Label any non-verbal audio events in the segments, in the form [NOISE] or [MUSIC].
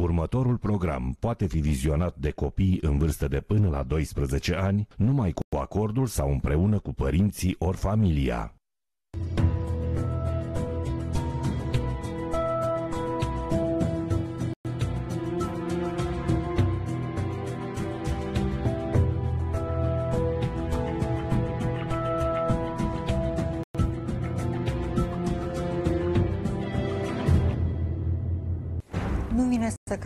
Următorul program poate fi vizionat de copii în vârstă de până la 12 ani, numai cu acordul sau împreună cu părinții ori familia.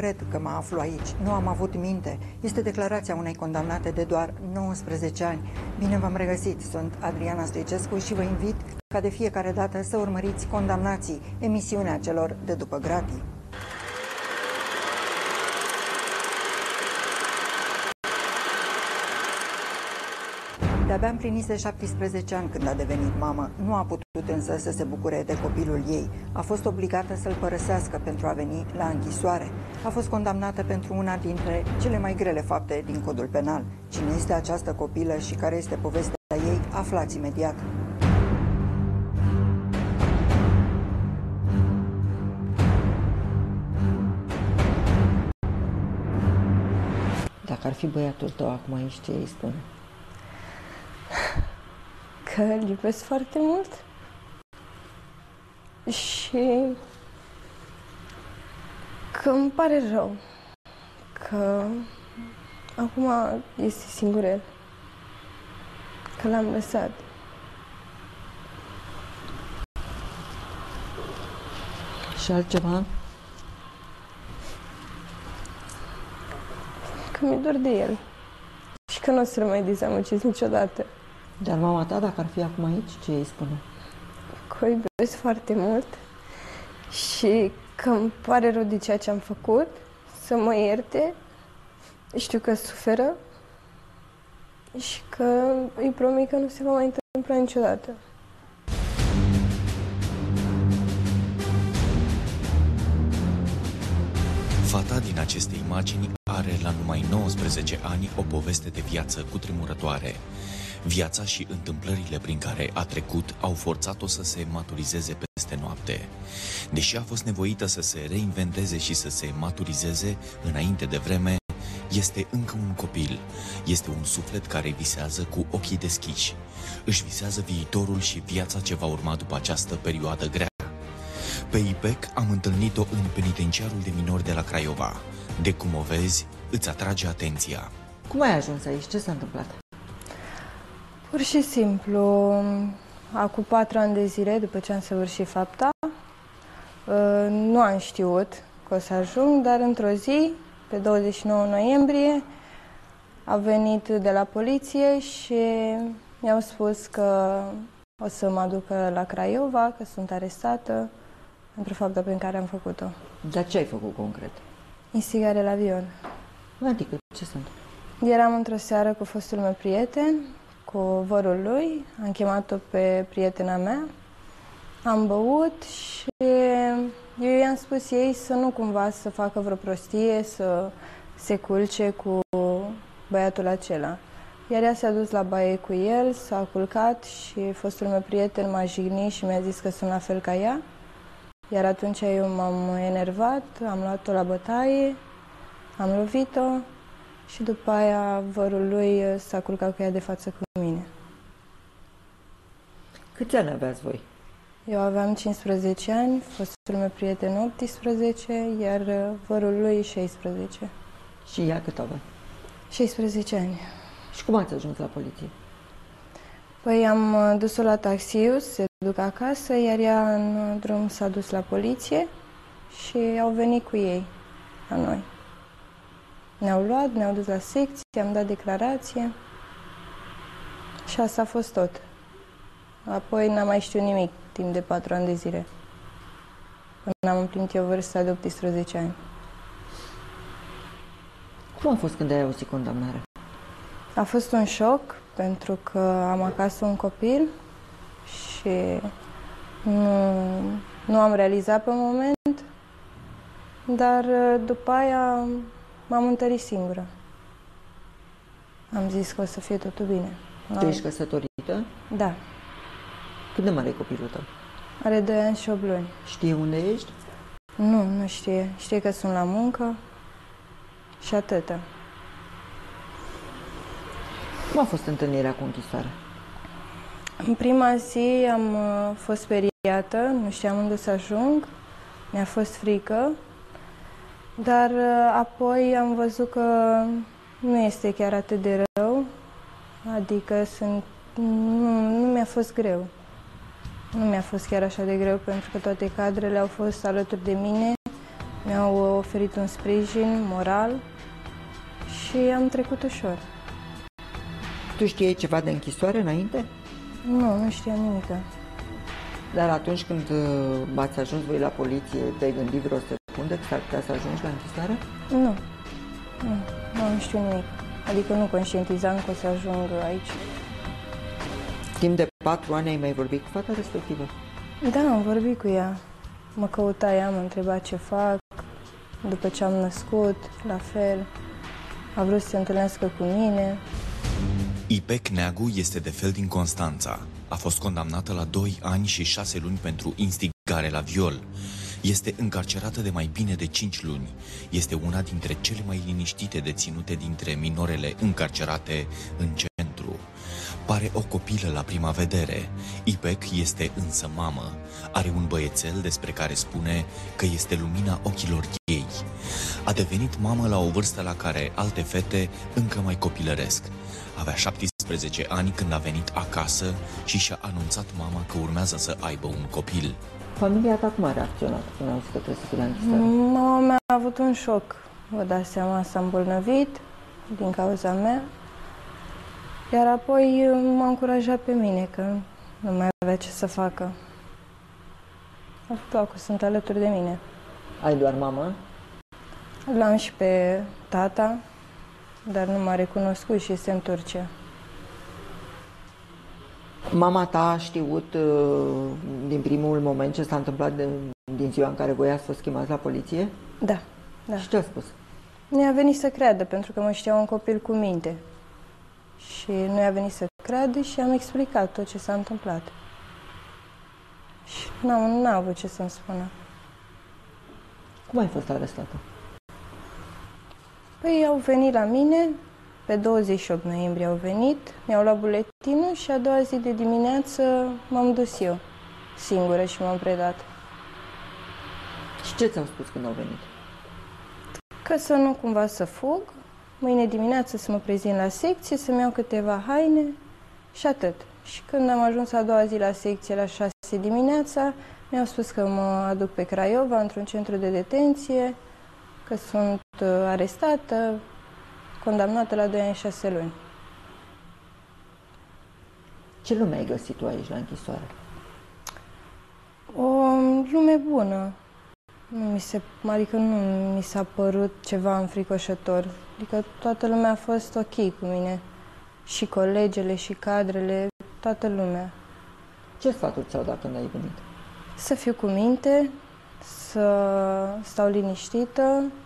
Cred că mă aflu aici. Nu am avut minte. Este declarația unei condamnate de doar 19 ani. Bine v-am regăsit. Sunt Adriana Stoicescu și vă invit ca de fiecare dată să urmăriți Condamnații, emisiunea celor de după gratii. De-abia împlinise 17 ani când a devenit mamă. Nu a putut însă să se bucure de copilul ei. A fost obligată să-l părăsească pentru a veni la închisoare. A fost condamnată pentru una dintre cele mai grele fapte din codul penal. Cine este această copilă și care este povestea ei, aflați imediat. Dacă ar fi băiatul tău acum aici, ce îi spune? Că îl iubesc foarte mult și că îmi pare rău că acum este singur el, că l-am lăsat. Și altceva? Că mi-e dor de el și că nu o să-l mai dezamăgesc niciodată. Dar mama ta, dacă ar fi acum aici, ce îi spune? Că o iubesc foarte mult și că îmi pare rău de ceea ce am făcut, să mă ierte, știu că suferă și că îi promit că nu se va mai întâmpla niciodată. Fata din aceste imagini are la numai 19 ani o poveste de viață cutremurătoare. Viața și întâmplările prin care a trecut au forțat-o să se maturizeze peste noapte. Deși a fost nevoită să se reinventeze și să se maturizeze înainte de vreme, este încă un copil. Este un suflet care visează cu ochii deschiși. Își visează viitorul și viața ce va urma după această perioadă grea. Pe IPEC am întâlnit-o în penitenciarul de minori de la Craiova. De cum o vezi, îți atrage atenția. Cum ai ajuns aici? Ce s-a întâmplat? Pur și simplu, acum patru ani de zile, după ce am săvârșit fapta, uh, nu am știut că o să ajung, dar într-o zi, pe 29 noiembrie, a venit de la poliție și mi-au spus că o să mă aducă la Craiova, că sunt arestată pentru fapta pe care am făcut-o. Dar ce ai făcut concret? Instigare la avion. Adică, ce sunt? Eram într-o seară cu fostul meu prieten, cu vărul lui, am chemat-o pe prietena mea, am băut și eu i-am spus ei să nu cumva să facă vreo prostie, să se culce cu băiatul acela. Iar ea s-a dus la baie cu el, s-a culcat și fostul meu prieten m-a jignit și mi-a zis că sunt la fel ca ea. Iar atunci eu m-am enervat, am luat-o la bătaie, am lovit-o și după aia vărul lui s-a culcat cu ea de față cu mine. Câți ani aveați voi? Eu aveam 15 ani, fostul meu prieten 18, iar vărul lui 16. Și ea cât avea? 16 ani. Și cum ați ajuns la poliție? Păi am dus-o la taxiu să se duc acasă, iar ea în drum s-a dus la poliție și au venit cu ei la noi. Ne-au luat, ne-au dus la secție, am dat declarație și asta a fost tot. Apoi n-am mai știut nimic timp de patru ani de zile. Până am împlinit eu vârsta de 18 ani. Cum a fost când ai auzit condamnarea? A fost un șoc pentru că am acasă un copil și nu, nu am realizat pe moment, dar după aia m-am întărit singură. Am zis că o să fie totul bine. Tu ești căsătorită? Da. Cât de mare e copilul tău? Are 2 ani și 8 luni. Știe unde ești? Nu, nu știe. Știe că sunt la muncă și atâta. Cum a fost întâlnirea cu închisoarea? În prima zi am uh, fost speriată, nu știam unde să ajung, mi-a fost frică, dar uh, apoi am văzut că nu este chiar atât de rău, adică sunt, nu, nu mi-a fost greu. Nu mi-a fost chiar așa de greu pentru că toate cadrele au fost alături de mine, mi-au oferit un sprijin moral și am trecut ușor. Tu știai ceva de închisoare înainte? Nu, nu știam nimic. Dar atunci când uh, ați ajuns voi la poliție, te-ai gândit vreo secundă că s-ar putea să ajungi la închisoare? Nu. Nu, nu, nu știu nimic. Adică nu conștientizam că o să ajung aici. Timp de patru ani ai mai vorbit cu fata respectivă? Da, am vorbit cu ea. Mă căuta ea, mă întreba ce fac. După ce am născut, la fel. A vrut să se întâlnească cu mine. Ipec Neagu este de fel din Constanța. A fost condamnată la 2 ani și 6 luni pentru instigare la viol. Este încarcerată de mai bine de 5 luni. Este una dintre cele mai liniștite deținute dintre minorele încarcerate în centru. Pare o copilă la prima vedere. Ipec este însă mamă. Are un băiețel despre care spune că este lumina ochilor ei. A devenit mamă la o vârstă la care alte fete încă mai copilăresc. Avea 17 ani când a venit acasă și și-a anunțat mama că urmează să aibă un copil. Familia ta cum a reacționat când au zis că trebuie să fii la închisoare? Mama mea a avut un șoc. Vă dați seama, s-a îmbolnăvit din cauza mea. Iar apoi m-a încurajat pe mine că nu mai avea ce să facă. Acum sunt alături de mine. Ai doar mamă? L-am și pe tata, dar nu m-a recunoscut și este în Turcia. Mama ta a știut uh, din primul moment ce s-a întâmplat de, din ziua în care voia să o schimbați la poliție? Da, da. Și ce a spus? Nu a venit să creadă, pentru că mă știa un copil cu minte. Și nu a venit să creadă și am explicat tot ce s-a întâmplat. Și n-am, n-a avut ce să-mi spună. Cum ai fost arestată? Păi au venit la mine, pe 28 noiembrie au venit, mi-au luat buletinul și a doua zi de dimineață m-am dus eu, singură și m-am predat. Și ce ți-au spus când au venit? Că să nu cumva să fug, mâine dimineață să mă prezint la secție, să-mi iau câteva haine și atât. Și când am ajuns a doua zi la secție, la 6 dimineața, mi-au spus că mă aduc pe Craiova, într-un centru de detenție, că sunt uh, arestată, condamnată la 2 ani și 6 luni. Ce lume ai găsit tu aici la închisoare? O lume bună. Nu mi se, adică nu mi s-a părut ceva înfricoșător. Adică toată lumea a fost ok cu mine. Și colegele, și cadrele, toată lumea. Ce sfaturi ți-au dat când ai venit? Să fiu cu minte, să stau liniștită și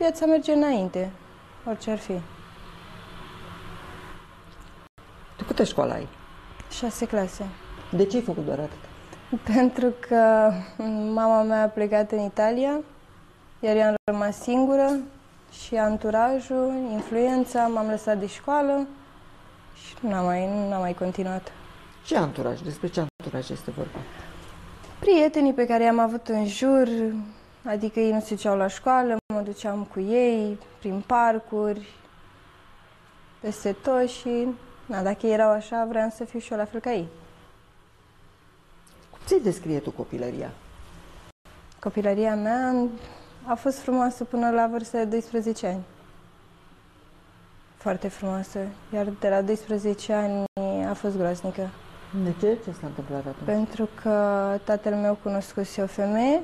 viața merge înainte, orice ar fi. Tu câte școală ai? Șase clase. De ce ai făcut doar atât? [LAUGHS] Pentru că mama mea a plecat în Italia, iar eu am rămas singură și anturajul, influența, m-am lăsat de școală și nu am mai, n-am mai continuat. Ce anturaj? Despre ce anturaj este vorba? Prietenii pe care i-am avut în jur, adică ei nu se duceau la școală, mă duceam cu ei prin parcuri, peste tot și na, dacă ei erau așa, vreau să fiu și eu la fel ca ei. Cum ți descrie tu copilăria? Copilăria mea a fost frumoasă până la vârsta de 12 ani. Foarte frumoasă. Iar de la 12 ani a fost groaznică. De ce? Ce s-a întâmplat atunci? Pentru că tatăl meu cunoscuse o femeie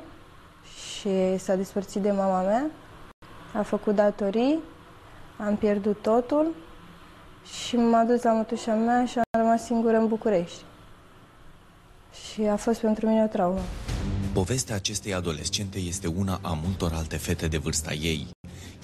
și s-a despărțit de mama mea. A făcut datorii, am pierdut totul și m-a dus la mătușa mea și am rămas singură în București. Și a fost pentru mine o traumă. Povestea acestei adolescente este una a multor alte fete de vârsta ei.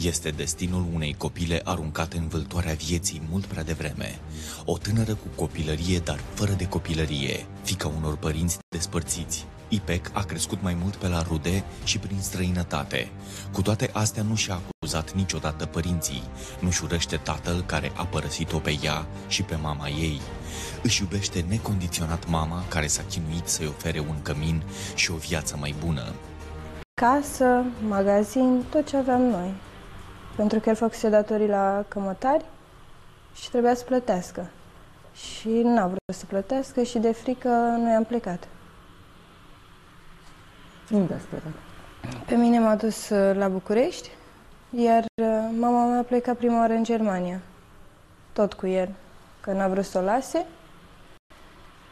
Este destinul unei copile aruncate în vâltoarea vieții mult prea devreme. O tânără cu copilărie, dar fără de copilărie, fica unor părinți despărțiți. IPEC a crescut mai mult pe la rude și prin străinătate. Cu toate astea nu și-a acuzat niciodată părinții, nu-și urăște tatăl care a părăsit-o pe ea și pe mama ei. Își iubește necondiționat mama care s-a chinuit să-i ofere un cămin și o viață mai bună. Casă, magazin, tot ce aveam noi. Pentru că el făcuse datorii la cămătari și trebuia să plătească. Și n-a vrut să plătească și de frică noi am plecat. Unde ați plecat? Pe mine m-a dus uh, la București, iar uh, mama mea a plecat prima oară în Germania. Tot cu el, că n-a vrut să o lase.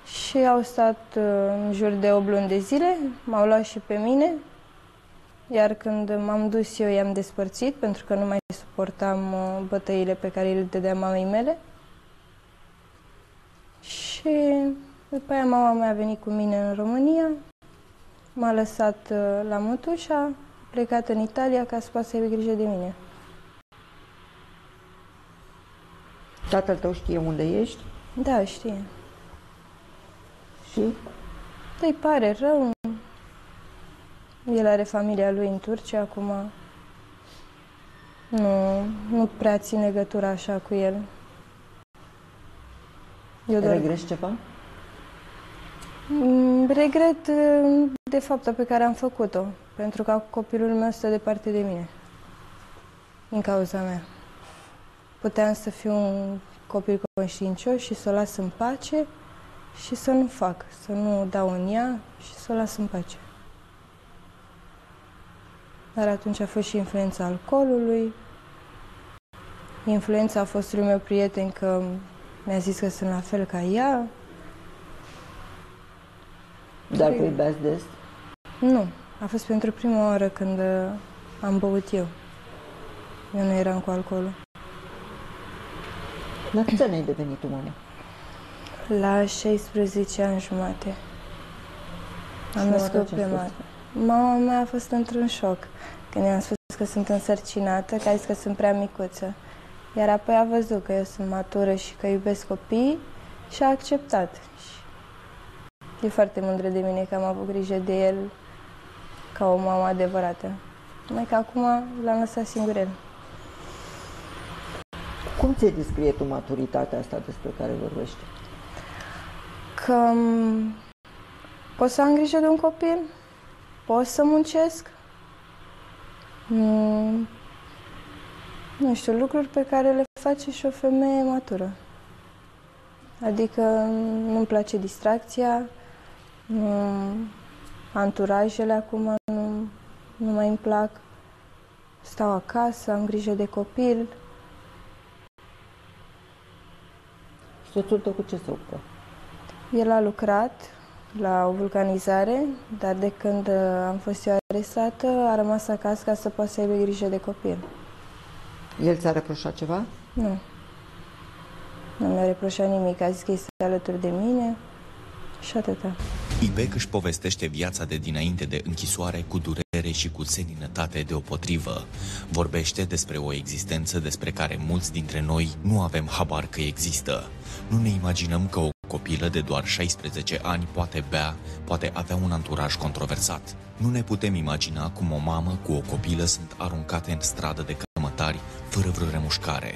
Și au stat uh, în jur de 8 luni de zile, m-au luat și pe mine, iar când m-am dus eu, i-am despărțit, pentru că nu mai suportam bătăile pe care le dădea mamei mele. Și după aia mama mea a venit cu mine în România, m-a lăsat uh, la Mătușa, a plecat în Italia ca să poată să aibă grijă de mine. Tatăl tău știe unde ești? Da, știe. Și? Îi pare rău. El are familia lui în Turcia, acum nu, nu prea țin legătura așa cu el. Eu doar... Regreți ceva? Mm, regret mm, de faptul pe care am făcut-o, pentru că copilul meu stă departe de mine, din cauza mea. Puteam să fiu un copil conștiincios și să o las în pace și să nu fac, să nu dau în ea și să o las în pace. Dar atunci a fost și influența alcoolului, influența fostului meu prieten că mi-a zis că sunt la fel ca ea. Dar vă iubeați des? Nu. A fost pentru prima oară când uh, am băut eu. Eu nu eram cu alcoolul. La câți ani ai devenit tu mamă? La 16 ani jumate. Am născut pe mare. Mama mea a fost într-un șoc când i-am spus că sunt însărcinată, că a zis că sunt prea micuță. Iar apoi a văzut că eu sunt matură și că iubesc copii și a acceptat. Și e foarte mândră de mine că am avut grijă de el ca o mamă adevărată. Numai că acum l-am lăsat singur el. Cum ți descrie tu maturitatea asta despre care vorbești? Că pot să am grijă de un copil, pot să muncesc, nu știu, lucruri pe care le face și o femeie matură. Adică nu-mi place distracția, nu, anturajele acum nu, nu mai îmi plac. Stau acasă, am grijă de copil. Soțul tău cu ce se ocupă? El a lucrat la o vulcanizare, dar de când am fost eu arestată, a rămas acasă ca să poată să aibă grijă de copil. El ți-a reproșat ceva? Nu. Nu mi-a reproșat nimic. A zis că este alături de mine și atâta. Ibec își povestește viața de dinainte de închisoare cu durere și cu seninătate deopotrivă. Vorbește despre o existență despre care mulți dintre noi nu avem habar că există. Nu ne imaginăm că o copilă de doar 16 ani poate bea, poate avea un anturaj controversat. Nu ne putem imagina cum o mamă cu o copilă sunt aruncate în stradă de cămătari fără vreo remușcare.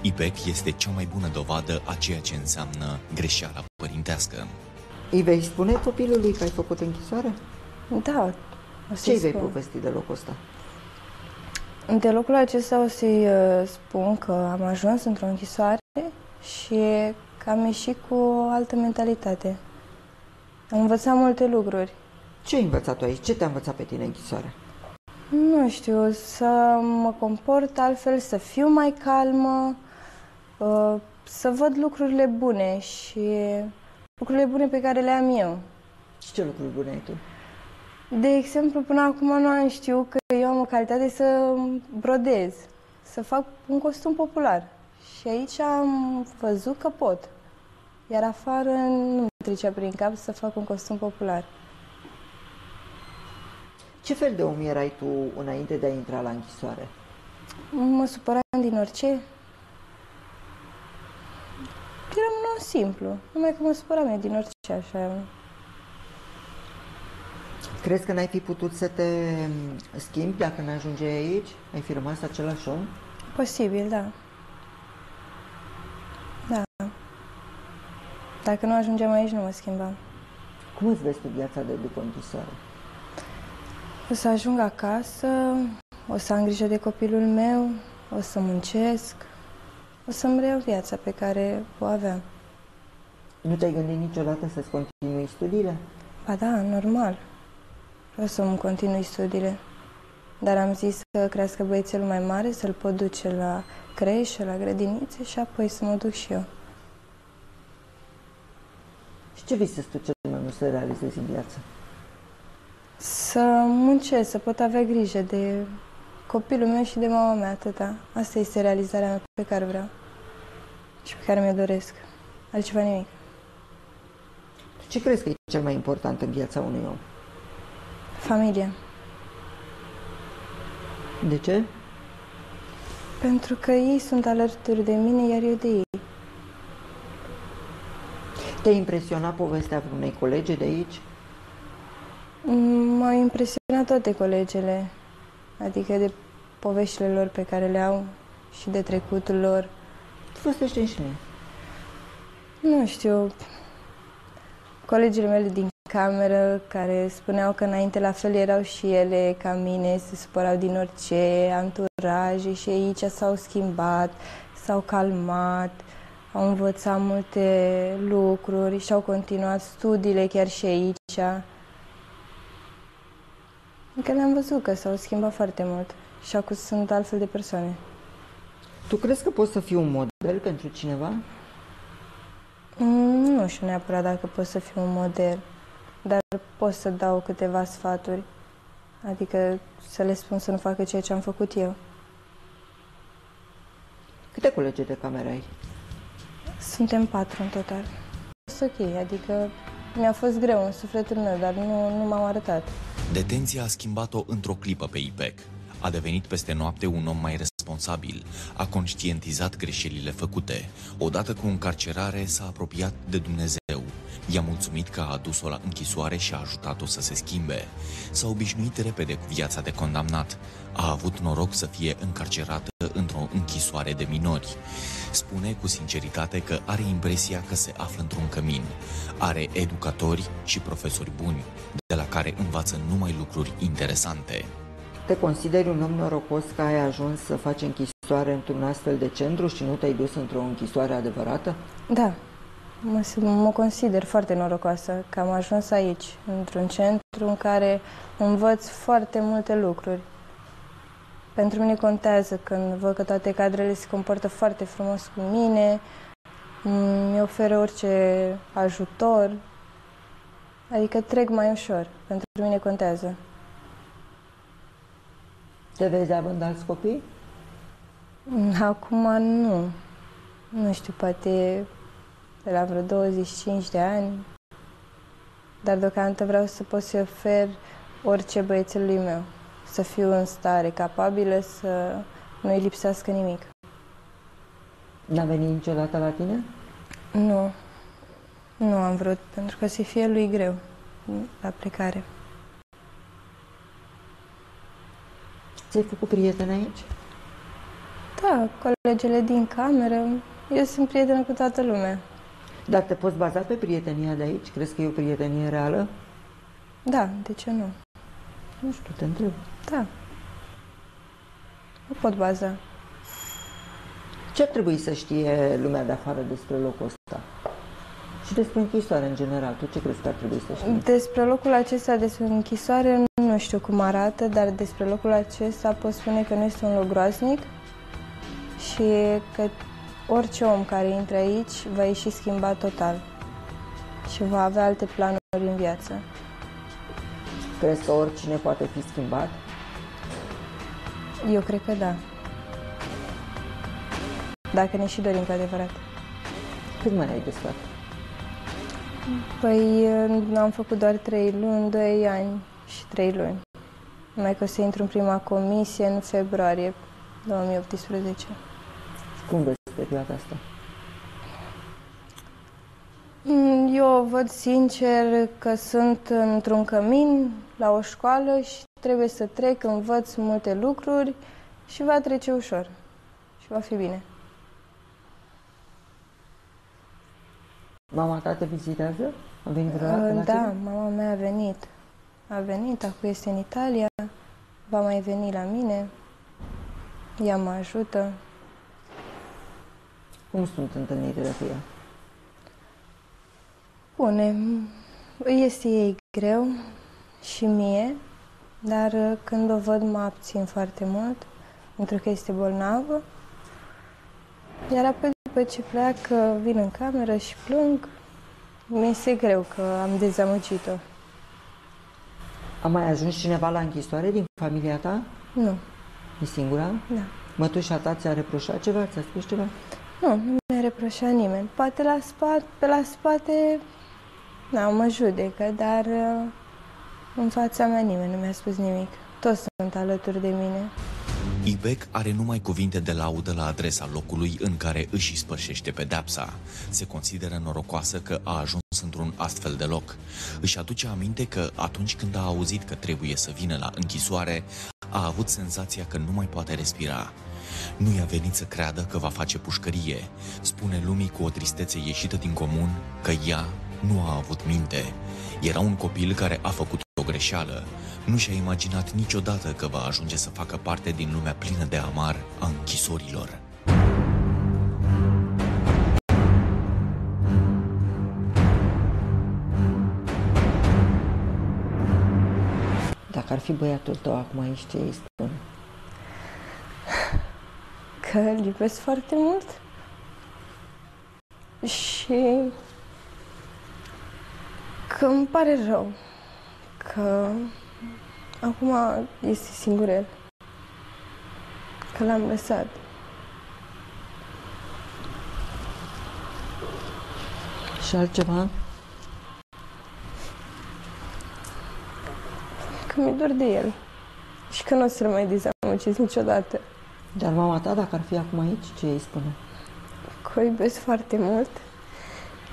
IPEC este cea mai bună dovadă a ceea ce înseamnă greșeala părintească. Îi vei spune copilului că ai făcut închisoare? Da. Ce îi vei povesti de locul ăsta? De locul acesta o să-i uh, spun că am ajuns într-o închisoare și că am ieșit cu o altă mentalitate. Am învățat multe lucruri. Ce ai învățat tu aici? Ce te-a învățat pe tine închisoarea? Nu știu, să mă comport altfel, să fiu mai calmă, uh, să văd lucrurile bune și lucrurile bune pe care le am eu. Și ce lucruri bune ai tu? De exemplu, până acum nu am știut că eu am o calitate să brodez, să fac un costum popular. Și aici am văzut că pot. Iar afară nu trecea prin cap să fac un costum popular. Ce fel de om erai tu înainte de a intra la închisoare? Mă supăram din orice. Eram un om simplu, numai că mă supăram eu din orice așa. Crezi că n-ai fi putut să te schimbi dacă n-ajungeai aici? Ai fi rămas același om? Posibil, da. Da. Dacă nu ajungem aici, nu mă schimbam. Cum îți vezi tu viața de după închisoare? O să ajung acasă, o să am grijă de copilul meu, o să muncesc, o să-mi reiau viața pe care o aveam. Nu te-ai gândit niciodată să-ți continui studiile? Ba da, normal. Vreau să-mi continui studiile. Dar am zis că crească băiețelul mai mare, să-l pot duce la creșă, la grădinițe și apoi să mă duc și eu. Și ce visezi tu cel mai mult să realizezi în viață? Să muncesc, să pot avea grijă de copilul meu și de mama mea, atâta. Asta este realizarea mea pe care vreau și pe care mi-o doresc. Altceva nimic. Ce crezi că e cel mai important în viața unui om? Familia. De ce? Pentru că ei sunt alături de mine, iar eu de ei. Te-a impresionat povestea vreunei colege de aici? M-au impresionat toate colegele, adică de poveștile lor pe care le au și de trecutul lor. Făstește și mie. Nu știu, colegele mele din cameră care spuneau că înainte la fel erau și ele ca mine, se supărau din orice, anturaje și aici s-au schimbat, s-au calmat, au învățat multe lucruri și au continuat studiile chiar și aici. Că le-am văzut că s-au schimbat foarte mult și acum sunt altfel de persoane. Tu crezi că poți să fii un model pentru cineva? Mm, Nu știu neapărat dacă pot să fiu un model, dar pot să dau câteva sfaturi. Adică să le spun să nu facă ceea ce am făcut eu. Câte colegi de cameră ai? Suntem patru în total. Sunt ok, adică mi-a fost greu în sufletul meu, dar nu, nu m-am arătat. Detenția a schimbat-o într-o clipă pe IPEC. A devenit peste noapte un om mai responsabil, a conștientizat greșelile făcute. Odată cu încarcerare s-a apropiat de Dumnezeu. I-a mulțumit că a adus-o la închisoare și a ajutat-o să se schimbe. S-a obișnuit repede cu viața de condamnat. A avut noroc să fie încarcerată într-o închisoare de minori. Spune cu sinceritate că are impresia că se află într-un cămin. Are educatori și profesori buni, de la care învață numai lucruri interesante. Te consideri un om norocos că ai ajuns să faci închisoare într-un astfel de centru și nu te-ai dus într-o închisoare adevărată? Da, mă, mă consider foarte norocoasă că am ajuns aici, într-un centru în care învăț foarte multe lucruri. Pentru mine contează când văd că toate cadrele se comportă foarte frumos cu mine, mi oferă orice ajutor, adică trec mai ușor. Pentru mine contează. Te vezi având alți copii? Acum nu. Nu știu, poate de la vreo 25 de ani. Dar deocamdată vreau să pot să ofer orice băiețelului meu. Să fiu în stare, capabilă să nu-i lipsească nimic. N-a venit niciodată la tine? Nu. Nu am vrut, pentru că să fie lui greu la plecare. Ți-ai făcut prieteni aici? Da, colegele din cameră, eu sunt prietenă cu toată lumea. Dar te poți baza pe prietenia de aici? Crezi că e o prietenie reală? Da, de ce nu? Nu știu, te întreb. Da. Nu pot baza. Ce ar trebui să știe lumea de afară despre locul ăsta? Și despre închisoare în general. Tu ce crezi că ar trebui să știe? Despre locul acesta, despre închisoare, nu știu cum arată, dar despre locul acesta pot spune că nu este un loc groaznic și că orice om care intră aici va ieși schimbat total și va avea alte planuri în viață. Crezi că oricine poate fi schimbat? Eu cred că da. Dacă ne și dorim cu adevărat. Cât mai ai de stat? Păi am făcut doar 3 luni, 2 ani și 3 luni. Mai că o să intru în prima comisie în februarie 2018. Cum vezi perioada asta? Mm, Eu văd sincer că sunt într-un cămin la o școală și trebuie să trec, învăț multe lucruri și va trece ușor și va fi bine. Mama ta te vizitează? A venit vreodată la Da, tine? mama mea a venit. A venit, acum este în Italia, va mai veni la mine, ea mă ajută. Cum sunt întâlnirile cu ea? Bune, îi este ei greu și mie, dar uh, când o văd mă abțin foarte mult, pentru că este bolnavă. Iar apoi după ce pleacă, vin în cameră și plâng. Mi este greu că am dezamăgit-o. A mai ajuns cineva la închisoare din familia ta? Nu, E singura? da. Mătușa ta ți-a reproșat ceva? Ți-a spus ceva? Nu, nu mi-a reproșat nimeni. Poate la spate, pe la spate, da, mă judecă, dar uh, în fața mea nimeni nu mi-a spus nimic. Toți sunt alături de mine. Ibec are numai cuvinte de laudă la adresa locului în care își spășește pedepsa. Se consideră norocoasă că a ajuns într-un astfel de loc. Își aduce aminte că atunci când a auzit că trebuie să vină la închisoare, a avut senzația că nu mai poate respira. Nu i-a venit să creadă că va face pușcărie. Spune lumii cu o tristețe ieșită din comun că ea nu a avut minte. Era un copil care a făcut o greșeală. Nu și-a imaginat niciodată că va ajunge să facă parte din lumea plină de amar a închisorilor. Dacă ar fi băiatul tău acum aici, ce îi spune? Că îl iubesc foarte mult și că îmi pare rău că acum este singur el. Că l-am lăsat. Și altceva? Că mi-e dor de el. Și că nu o să-l mai dezamăgesc niciodată. Dar mama ta, dacă ar fi acum aici, ce îi spune? Că o iubesc foarte mult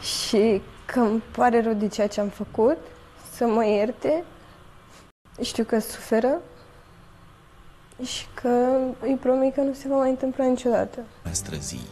și că îmi pare rău de ceea ce am făcut, să mă ierte. Știu că suferă și că îi promit că nu se va mai întâmpla niciodată. În străzii,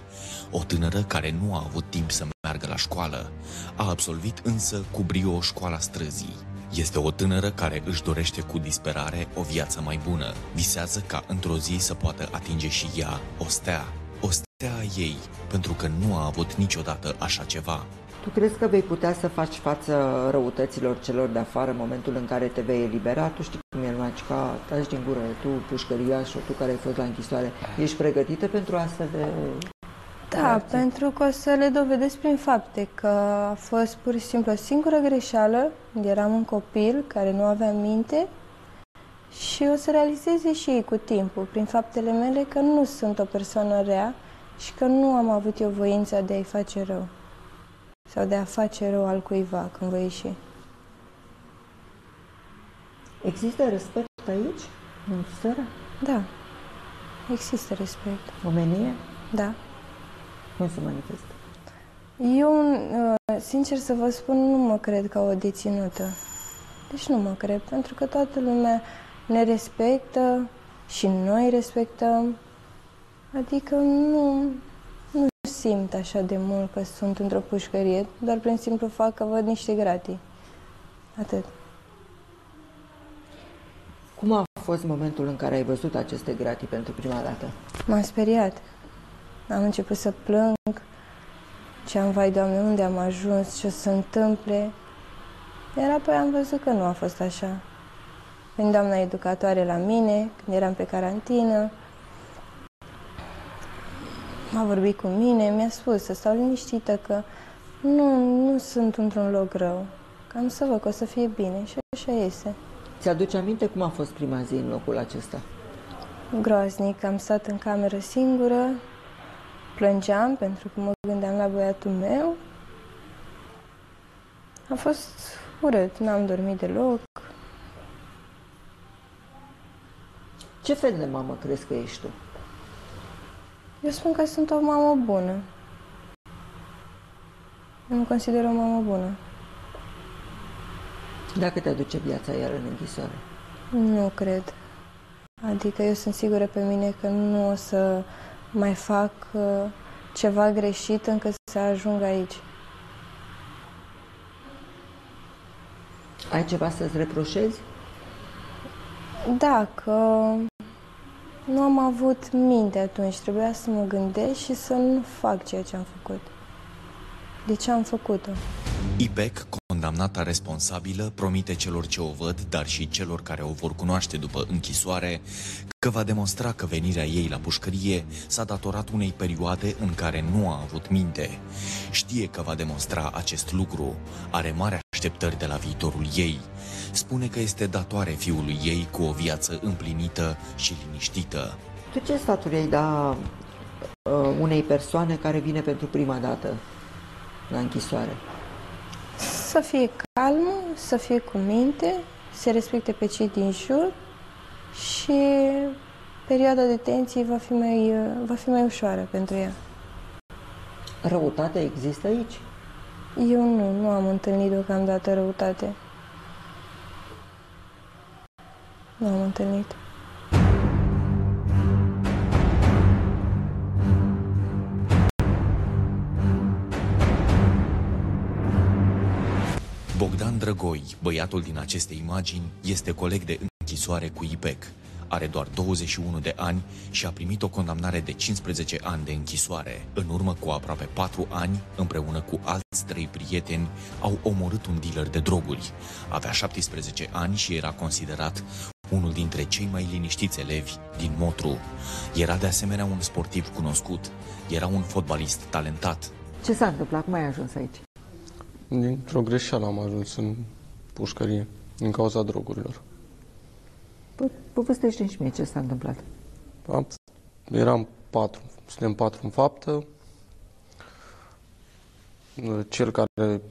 o tânără care nu a avut timp să meargă la școală, a absolvit însă cu brio școala străzii. Este o tânără care își dorește cu disperare o viață mai bună. Visează ca într-o zi să poată atinge și ea o stea. O stea a ei, pentru că nu a avut niciodată așa ceva. Tu crezi că vei putea să faci față răutăților celor de afară în momentul în care te vei elibera? Tu știi cum e lumea, ca taci din gură, tu pușcăriașul, tu care ai fost la închisoare. Ești pregătită pentru astfel de... Da, reacții? pentru că o să le dovedesc prin fapte că a fost pur și simplu o singură greșeală, eram un copil care nu avea minte și o să realizeze și ei cu timpul, prin faptele mele, că nu sunt o persoană rea și că nu am avut eu voința de a-i face rău sau de a face rău al cuiva când voi ieși. Există respect aici, în țară? Da, există respect, Omenie? da. Cum se manifestă? Eu, uh, sincer să vă spun, nu mă cred ca o deținută. Deci nu mă cred, pentru că toată lumea ne respectă și noi respectăm. Adică nu, nu simt așa de mult că sunt într-o pușcărie, doar prin simplu fac că văd niște gratii. Atât. Cum a fost momentul în care ai văzut aceste gratii pentru prima dată? M-am speriat. Am început să plâng. Ce am, vai, Doamne, unde am ajuns, ce o să se întâmple. Iar apoi am văzut că nu a fost așa. Când doamna educatoare la mine, când eram pe carantină, m-a vorbit cu mine, mi-a spus să stau liniștită că nu, nu sunt într-un loc rău. Că am să văd că o să fie bine și așa este. Ți-aduce aminte cum a fost prima zi în locul acesta? groaznic. Am stat în cameră singură, plângeam pentru că mă gândeam la băiatul meu. A fost urât, n-am dormit deloc. Ce fel de mamă crezi că ești tu? Eu spun că sunt o mamă bună. Eu mă consider o mamă bună. Dacă te aduce viața iar în închisoare? Nu cred. Adică eu sunt sigură pe mine că nu o să mai fac uh, ceva greșit încât să ajung aici. Ai ceva să-ți reproșezi? Da, că nu am avut minte atunci. Trebuia să mă gândesc și să nu fac ceea ce am făcut. De ce am făcut-o? IPEC, condamnata responsabilă, promite celor ce o văd, dar și celor care o vor cunoaște după închisoare, că va demonstra că venirea ei la pușcărie s-a datorat unei perioade în care nu a avut minte. Știe că va demonstra acest lucru, are mari așteptări de la viitorul ei. Spune că este datoare fiului ei cu o viață împlinită și liniștită. Tu ce staturi ai da uh, unei persoane care vine pentru prima dată la închisoare? Să fie calmă, să fie cu minte, să respecte pe cei din jur și perioada detenției va fi mai, va fi mai ușoară pentru ea. Răutate există aici? Eu nu, nu am întâlnit deocamdată răutate. Nu am întâlnit. Drăgoi, băiatul din aceste imagini, este coleg de închisoare cu IPEC. Are doar 21 de ani și a primit o condamnare de 15 ani de închisoare. În urmă cu aproape 4 ani, împreună cu alți trei prieteni, au omorât un dealer de droguri. Avea 17 ani și era considerat unul dintre cei mai liniștiți elevi din Motru. Era de asemenea un sportiv cunoscut. Era un fotbalist talentat. Ce s-a întâmplat? Cum ai ajuns aici? Dintr-o greșeală am ajuns în pușcărie, din cauza drogurilor. Păi, povestește și mie ce s-a întâmplat. Am, eram patru, suntem patru în faptă. Cel care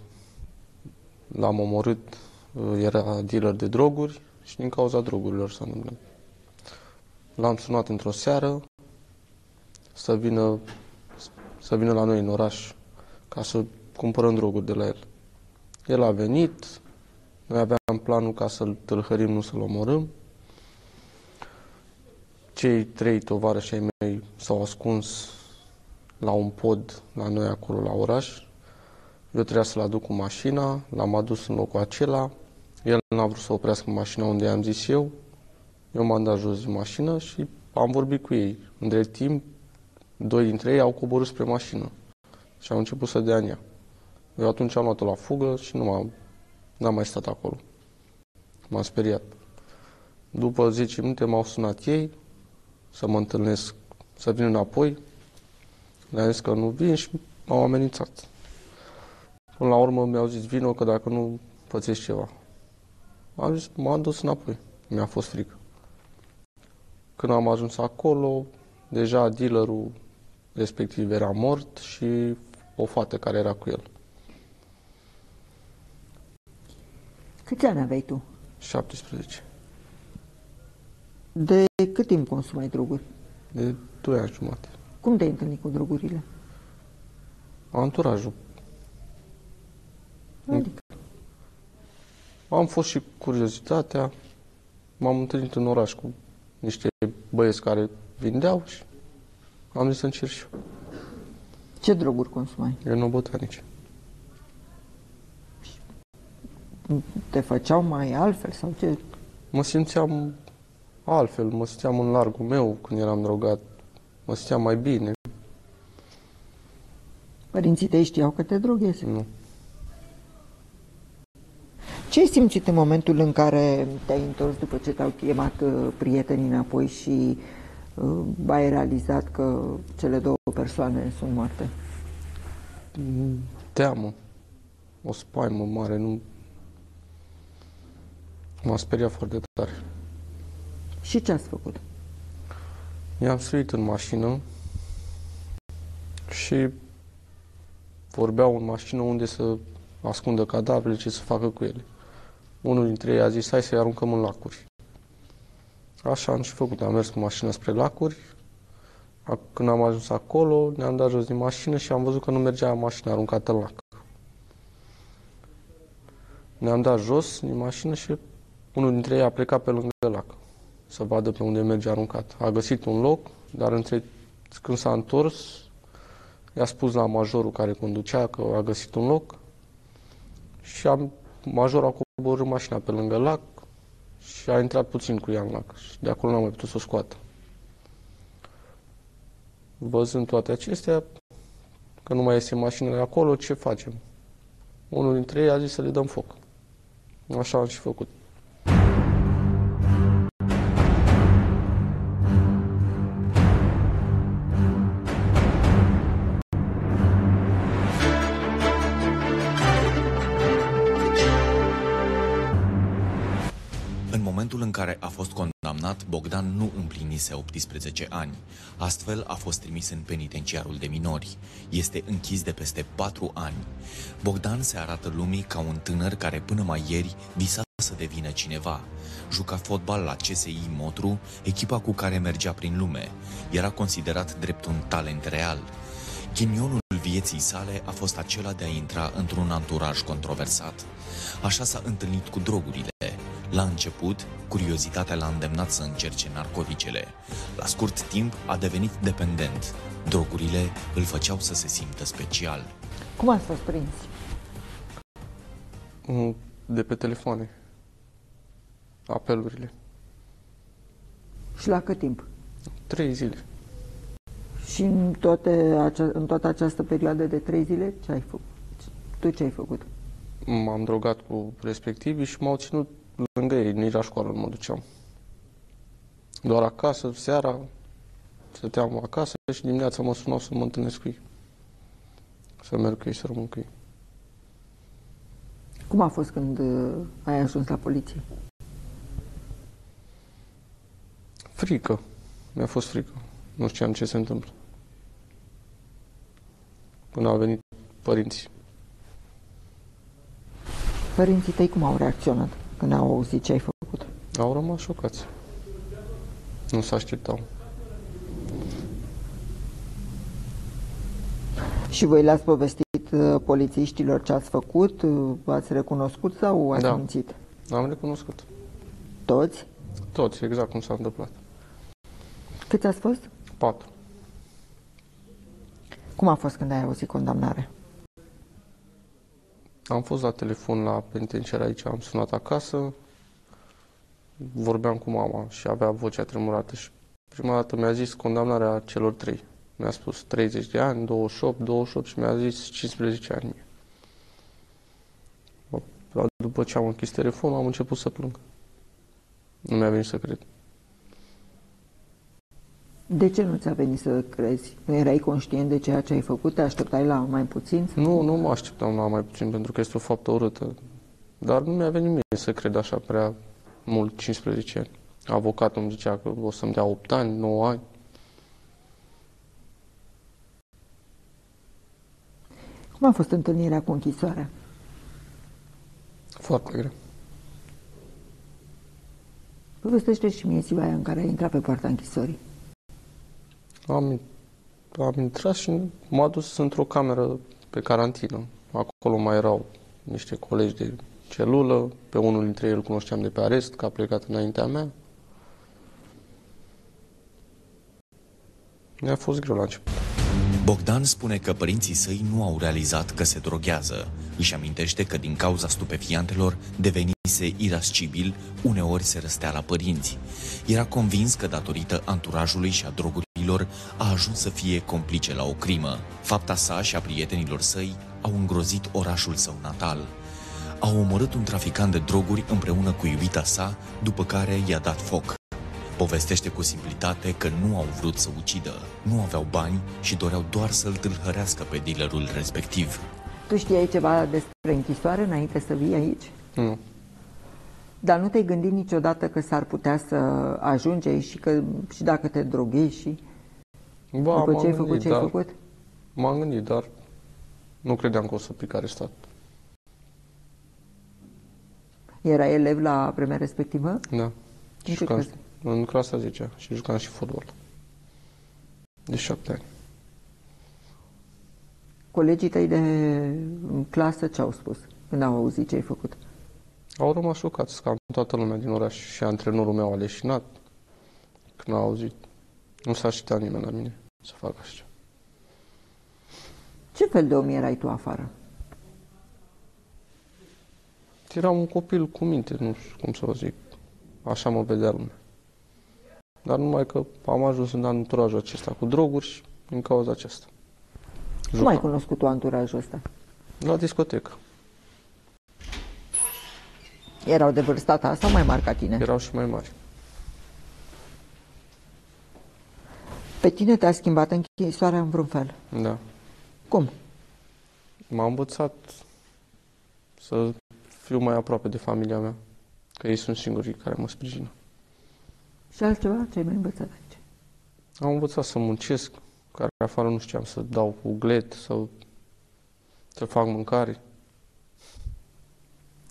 l-am omorât era dealer de droguri și din cauza drogurilor s-a întâmplat. L-am sunat într-o seară să vină, să vină la noi în oraș ca să cumpărăm droguri de la el. El a venit, noi aveam planul ca să-l tâlhărim, nu să-l omorâm. Cei trei tovarăși ai mei s-au ascuns la un pod la noi acolo la oraș. Eu trebuia să-l aduc cu mașina, l-am adus în locul acela. El n-a vrut să oprească mașina unde am zis eu. Eu m-am dat jos din mașină și am vorbit cu ei. Între timp, doi dintre ei au coborât spre mașină și au început să dea în ea. Eu atunci am luat-o la fugă și nu m-am, n-am mai stat acolo. M-am speriat. După 10 minute m-au sunat ei să mă întâlnesc, să vin înapoi. Le-am zis că nu vin și m-au amenințat. Până la urmă mi-au zis, vină că dacă nu pățești ceva. Am zis, m-am dus înapoi. Mi-a fost frică. Când am ajuns acolo, deja dealerul respectiv era mort și o fată care era cu el. Câți ani aveai tu? 17. De cât timp consumai droguri? De 2 ani jumate. Cum te-ai întâlnit cu drogurile? Anturajul. Adică? Am fost și curiozitatea. M-am întâlnit în oraș cu niște băieți care vindeau și am zis să încerc și eu. Ce droguri consumai? Enobotanice. Te făceau mai altfel sau ce? Mă simțeam altfel, mă simțeam în largul meu când eram drogat. Mă simțeam mai bine. Părinții tăi știau că te droghezi? Nu. Ce ai simțit în momentul în care te-ai întors după ce te-au chemat uh, prietenii înapoi și uh, ai realizat că cele două persoane sunt moarte? Teamă. O spaimă mare. Nu... M-a speriat foarte tare. Și ce ați făcut? I-am suit în mașină și vorbeau în mașină unde să ascundă cadavrele, ce să facă cu ele. Unul dintre ei a zis, hai să-i aruncăm în lacuri. Așa am și făcut. Am mers cu mașina spre lacuri. Când am ajuns acolo, ne-am dat jos din mașină și am văzut că nu mergea mașina aruncată în lac. Ne-am dat jos din mașină și unul dintre ei a plecat pe lângă lac să vadă pe unde merge aruncat. A găsit un loc, dar între când s-a întors, i-a spus la majorul care conducea că a găsit un loc și a, majorul a coborât mașina pe lângă lac și a intrat puțin cu ea în lac și de acolo n-a mai putut să o scoată. Văzând toate acestea, că nu mai iese mașinile acolo, ce facem? Unul dintre ei a zis să le dăm foc. Așa am și făcut. Condamnat, Bogdan nu împlinise 18 ani. Astfel a fost trimis în penitenciarul de minori. Este închis de peste 4 ani. Bogdan se arată lumii ca un tânăr care până mai ieri visa să devină cineva. Juca fotbal la CSI Motru, echipa cu care mergea prin lume. Era considerat drept un talent real. Ghinionul vieții sale a fost acela de a intra într-un anturaj controversat. Așa s-a întâlnit cu drogurile. La început, curiozitatea l-a îndemnat să încerce narcoticele. La scurt timp a devenit dependent. Drogurile îl făceau să se simtă special. Cum ați fost prins? Mm, De pe telefoane. Apelurile. Și la cât timp? Trei zile. Și în, toate acea, în toată această perioadă de trei zile, ce ai făcut? Tu ce ai făcut? M-am drogat cu respectivii și m-au ținut lângă ei, nici la școală nu mă duceam. Doar acasă, seara, stăteam acasă și dimineața mă sunau să mă întâlnesc cu ei. Să merg cu ei, să rămân cu ei. Cum a fost când uh, ai ajuns la poliție? Frică. Mi-a fost frică. Nu știam ce se întâmplă. Până au venit părinții. Părinții tăi cum au reacționat când au auzit ce ai făcut? Au rămas șocați. Nu se așteptau. Și voi le-ați povestit uh, polițiștilor ce ați făcut? Uh, V-ați recunoscut sau ați Da. mințit? Am recunoscut. Toți? Toți, exact cum s-a întâmplat. Câți ați fost? Patru. Cum a fost când ai auzit condamnarea? Am fost la telefon la penitenciar aici, am sunat acasă, vorbeam cu mama și avea vocea tremurată și prima dată mi-a zis condamnarea celor trei. Mi-a spus 30 de ani, 28, 28 și mi-a zis 15 ani. mie. Bă, După ce am închis telefonul, am început să plâng. Nu mi-a venit să cred. De ce nu ți-a venit să crezi? Nu erai conștient de ceea ce ai făcut? Te așteptai la mai puțin? Nu, nu mă așteptam la mai puțin, pentru că este o faptă urâtă. Dar nu mi-a venit mie să cred așa prea mult, 15 ani. Avocatul îmi zicea că o să-mi dea 8 ani, 9 ani. Cum a fost întâlnirea cu închisoarea? Foarte greu. Povestește și mie ziua aia în care ai intrat pe poarta închisorii. Am, am intrat și m-a dus într-o cameră pe carantină. Acolo mai erau niște colegi de celulă, pe unul dintre ei îl cunoșteam de pe arest, că a plecat înaintea mea. Mi-a fost greu la început. Bogdan spune că părinții săi nu au realizat că se droghează. Își amintește că din cauza stupefiantelor devenise irascibil, uneori se răstea la părinți. Era convins că datorită anturajului și a drogurilor a ajuns să fie complice la o crimă. Fapta sa și a prietenilor săi au îngrozit orașul său natal. Au omorât un traficant de droguri împreună cu iubita sa, după care i-a dat foc. Povestește cu simplitate că nu au vrut să ucidă, nu aveau bani și doreau doar să-l tâlhărească pe dealerul respectiv. Tu știai ceva despre închisoare înainte să vii aici? Nu. Dar nu te-ai gândit niciodată că s-ar putea să ajungi aici și, că, și dacă te droghezi și Ba, după m-am ce ai făcut gândit, ce ai dar- făcut? M-am gândit, dar nu credeam că o să pic arestat. Era elev la vremea respectivă? Da. În ce Și jucam, clasă? în clasa 10 și jucam și fotbal. De șapte ani. Colegii tăi de în clasă ce au spus când au auzit ce ai făcut? Au rămas șocați, cam toată lumea din oraș și antrenorul meu a leșinat când a auzit. Nu s-a așteptat nimeni la mine să fac așa. Ce fel de om erai tu afară? Eram un copil cu minte, nu știu cum să o zic. Așa mă vedea lumea. Dar numai că am ajuns în anturajul acesta cu droguri și din cauza aceasta. Cum ai cunoscut tu anturajul ăsta? La discotecă. Erau de vârsta ta sau mai mari ca tine? Erau și mai mari. Pe tine te-a schimbat închisoarea în vreun fel? Da. Cum? M-a învățat să fiu mai aproape de familia mea, că ei sunt singurii care mă sprijină. Și altceva? Ce ai mai învățat aici? Am învățat să muncesc, care afară nu știam să dau cu glet sau să fac mâncare.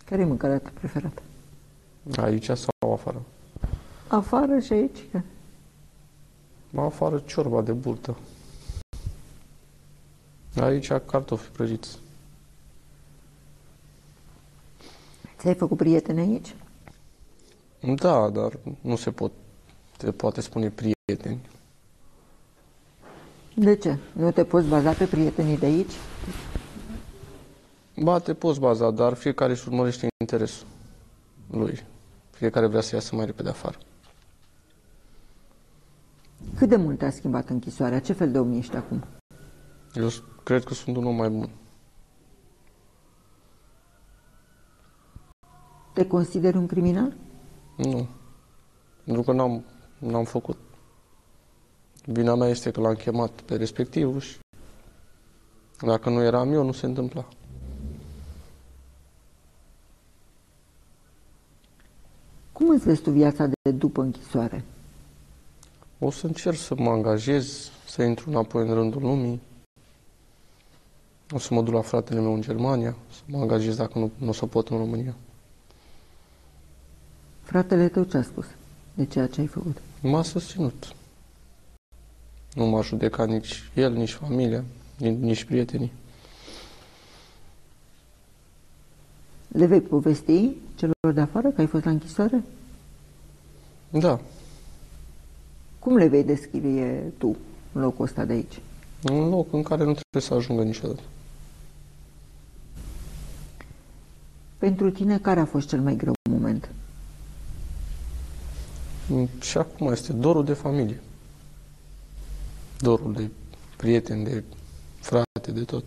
Care e mâncarea ta preferată? Aici sau afară? Afară și aici? Afară ciorba de burtă. Aici cartofi prăjiți. Ți-ai făcut prieteni aici? Da, dar nu se pot, te poate spune prieteni. De ce? Nu te poți baza pe prietenii de aici? Ba, te poți baza, dar fiecare își urmărește interesul lui. Fiecare vrea să iasă mai repede afară. Cât de mult te-a schimbat închisoarea? Ce fel de om ești acum? Eu cred că sunt un om mai bun. Te consideri un criminal? Nu. Pentru că n-am, n-am făcut. Vina mea este că l-am chemat pe respectivul și dacă nu eram eu, nu se întâmpla. Cum îți vezi tu viața de după închisoare? O să încerc să mă angajez, să intru înapoi în rândul lumii. O să mă duc la fratele meu în Germania, să mă angajez dacă nu, nu o să pot în România. Fratele tău ce a spus de ceea ce ai făcut? M-a susținut. Nu m-a judecat nici el, nici familia, nici prietenii. Le vei povesti celor de afară că ai fost la închisoare? Da. Cum le vei descrie tu în locul ăsta de aici? Un loc în care nu trebuie să ajungă niciodată. Pentru tine, care a fost cel mai greu moment? Și acum este dorul de familie. Dorul de prieten, de frate, de tot.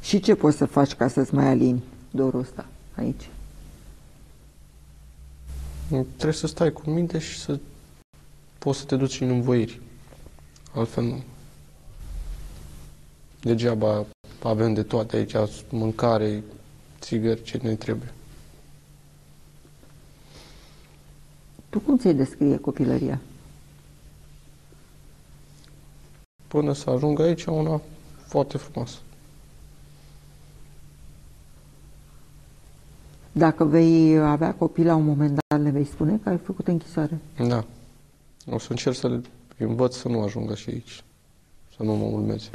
Și ce poți să faci ca să-ți mai alini dorul ăsta aici? Trebuie să stai cu minte și să poți să te duci în învoiri. Altfel nu. Degeaba avem de toate aici, mâncare, țigări, ce ne trebuie. Tu cum ți-ai descrie copilăria? Până să ajung aici, una foarte frumoasă. Dacă vei avea copii la un moment dat, le vei spune că ai făcut închisoare? Da. O să încerc să le învăț să nu ajungă și aici, să nu mă urmeze.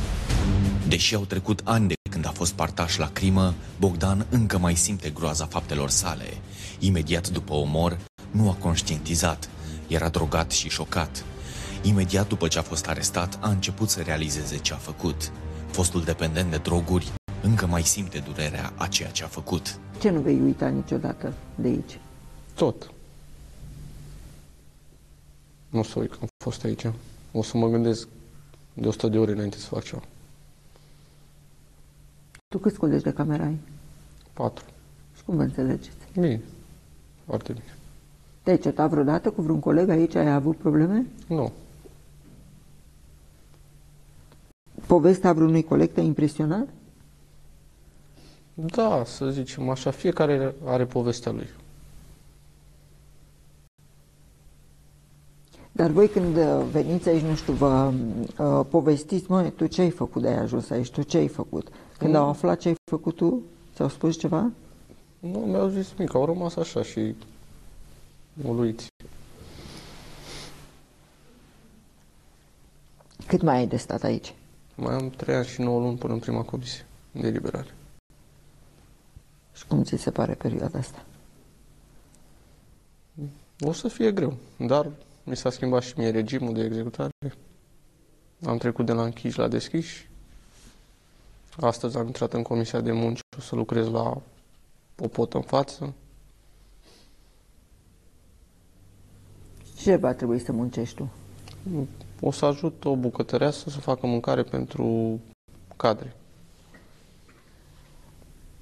Deși au trecut ani de când a fost partaș la crimă, Bogdan încă mai simte groaza faptelor sale. Imediat după omor, nu a conștientizat, era drogat și șocat. Imediat după ce a fost arestat, a început să realizeze ce a făcut. Fostul dependent de droguri încă mai simte durerea a ceea ce a făcut. Ce nu vei uita niciodată de aici? Tot. Nu o să uit că am fost aici. O să mă gândesc de 100 de ore înainte să fac ceva. Tu câți colegi de cameră ai? Patru. Și cum vă înțelegeți? Bine. Foarte bine. Te-ai certat vreodată cu vreun coleg aici? Ai avut probleme? Nu. Povestea vreunui coleg te-a impresionat? Da, să zicem așa, fiecare are povestea lui. Dar voi când uh, veniți aici, nu știu, vă uh, povestiți, măi, tu ce ai făcut de ai ajuns aici, tu ce ai făcut? Când Mm. au aflat ce ai făcut tu, ți-au spus ceva? Nu, mi-au zis mic, au rămas așa și uluiți. Cât mai ai de stat aici? Mai am trei ani și 9 luni până în prima comisie de eliberare. Și cum ți se pare perioada asta? O să fie greu, dar mi s-a schimbat și mie regimul de executare. Am trecut de la închiși la deschiși. Astăzi am intrat în comisia de munci, o să lucrez la o potă în față. Ce va trebui să muncești tu? O să ajut o bucătăreasă să facă mâncare pentru cadre.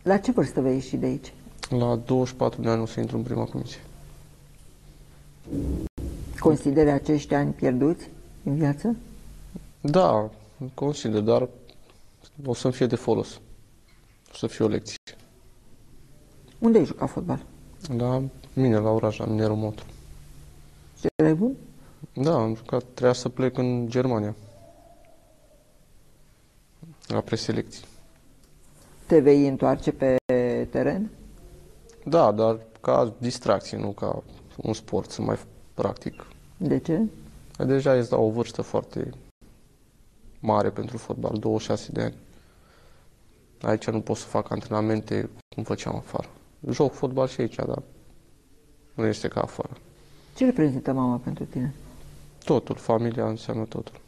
La ce vârstă vei ieși de aici? La 24 de ani o să intru în prima comisie. Consideri acești ani pierduți în viață? Da, consider, dar o să-mi fie de folos. O să fie o lecție. Unde ai jucat fotbal? La mine, la oraș, la Minerul Motru. Ce erai bun? Da, am jucat. Trebuia să plec în Germania. La preselecții. Te vei întoarce pe teren? Da, dar ca distracție, nu ca un sport, să mai practic. De ce? Deja ești la o vârstă foarte mare pentru fotbal, 26 de ani. Aici nu pot să fac antrenamente cum făceam afară. Joc fotbal și aici, dar nu este ca afară. Ce reprezintă mama pentru tine? Totul, familia înseamnă totul.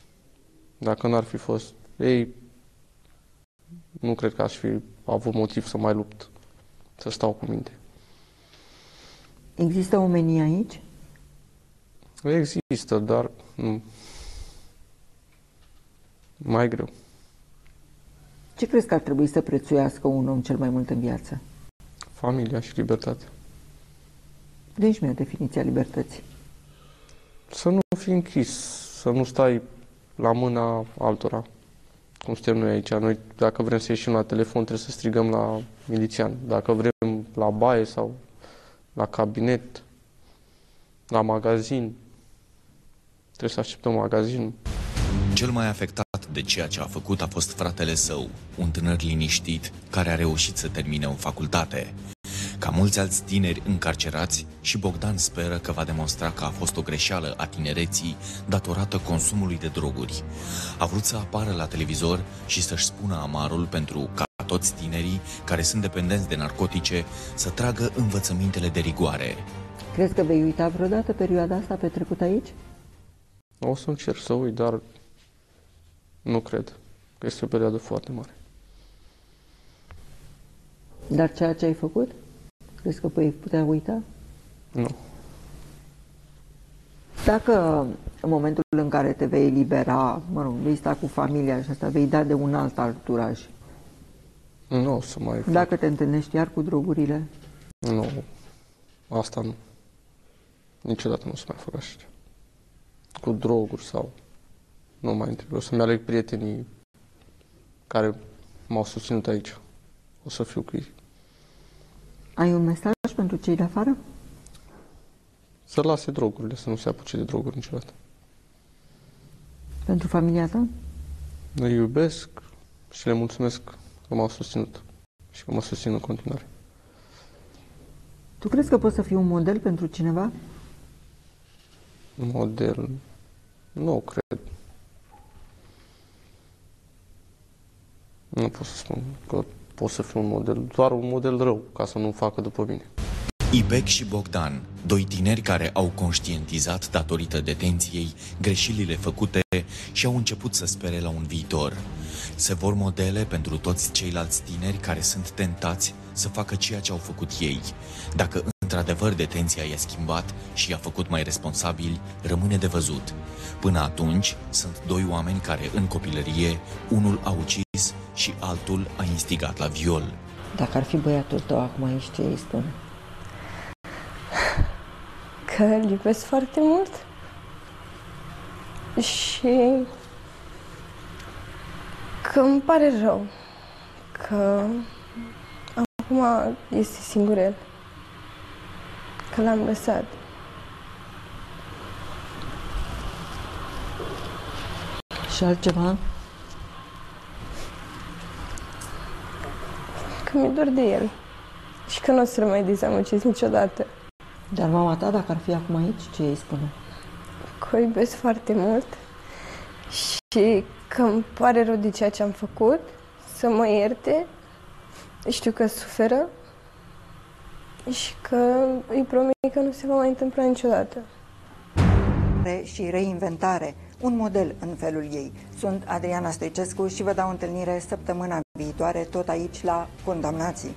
Dacă n-ar fi fost ei, nu cred că aș fi avut motiv să mai lupt, să stau cu minte. Există omenii aici? Există, dar nu. Mai greu. Ce crezi că ar trebui să prețuiască un om cel mai mult în viață? Familia și libertatea. Deci mi definiția libertății. Să nu fii închis, să nu stai la mâna altora, cum suntem noi aici. Noi, dacă vrem să ieșim la telefon, trebuie să strigăm la milițian. Dacă vrem la baie sau la cabinet, la magazin, trebuie să așteptăm magazinul. Cel mai afectat de ceea ce a făcut a fost fratele său, un tânăr liniștit care a reușit să termine o facultate. Ca mulți alți tineri încarcerați, și Bogdan speră că va demonstra că a fost o greșeală a tinereții datorată consumului de droguri. A vrut să apară la televizor și să-și spună amarul pentru ca toți tinerii care sunt dependenți de narcotice să tragă învățămintele de rigoare. Crezi că vei uita vreodată perioada asta petrecută aici? O să încerc să uit, dar nu cred că este o perioadă foarte mare. Dar ceea ce ai făcut? Crezi că vei putea uita? Nu. Dacă în momentul în care te vei elibera, mă rog, vei sta cu familia și asta, vei da de un alt alturaj. Nu o să mai fac. Dacă te întâlnești iar cu drogurile, Nu. Asta nu. Niciodată nu o să mai fac așa. Ceva. Cu droguri sau... Nu mai întreb. O să-mi aleg prietenii care m-au susținut aici. O să fiu cu ei. ai un mesaj pentru cei de afară? Să lase drogurile, să nu se apuce de droguri niciodată. Pentru familia ta? Le iubesc și le mulțumesc că m-au susținut și că mă susțin în continuare. Tu crezi că poți să fii un model pentru cineva? Model... Nu cred. Nu pot să spun că pot să fiu un model, doar un model rău, ca să nu facă după mine. Ibec și Bogdan, doi tineri care au conștientizat datorită detenției greșelile făcute și au început să spere la un viitor. Se vor modele pentru toți ceilalți tineri care sunt tentați să facă ceea ce au făcut ei. Dacă într-adevăr detenția i-a schimbat și i-a făcut mai responsabili, rămâne de văzut. Până atunci, sunt doi oameni care în copilărie, unul a ucis și altul a instigat la viol. Dacă ar fi băiatul tău acum aici, ce îi spune? Că îl iubesc foarte mult și că îmi pare rău că acum este singur el, că l-am lăsat. Și altceva? Că mi-e dor de el și că nu o să-l mai dezamăgesc niciodată. Dar mama ta, dacă ar fi acum aici, ce îi spune? Că o iubesc foarte mult și că îmi pare rău de ceea ce am făcut, să mă ierte. Știu că suferă și că îi promit că nu se va mai întâmpla niciodată. Și reinventare, un model în felul ei. Sunt Adriana Stoicescu și vă dau întâlnire săptămâna viitoare tot aici la Condamnații.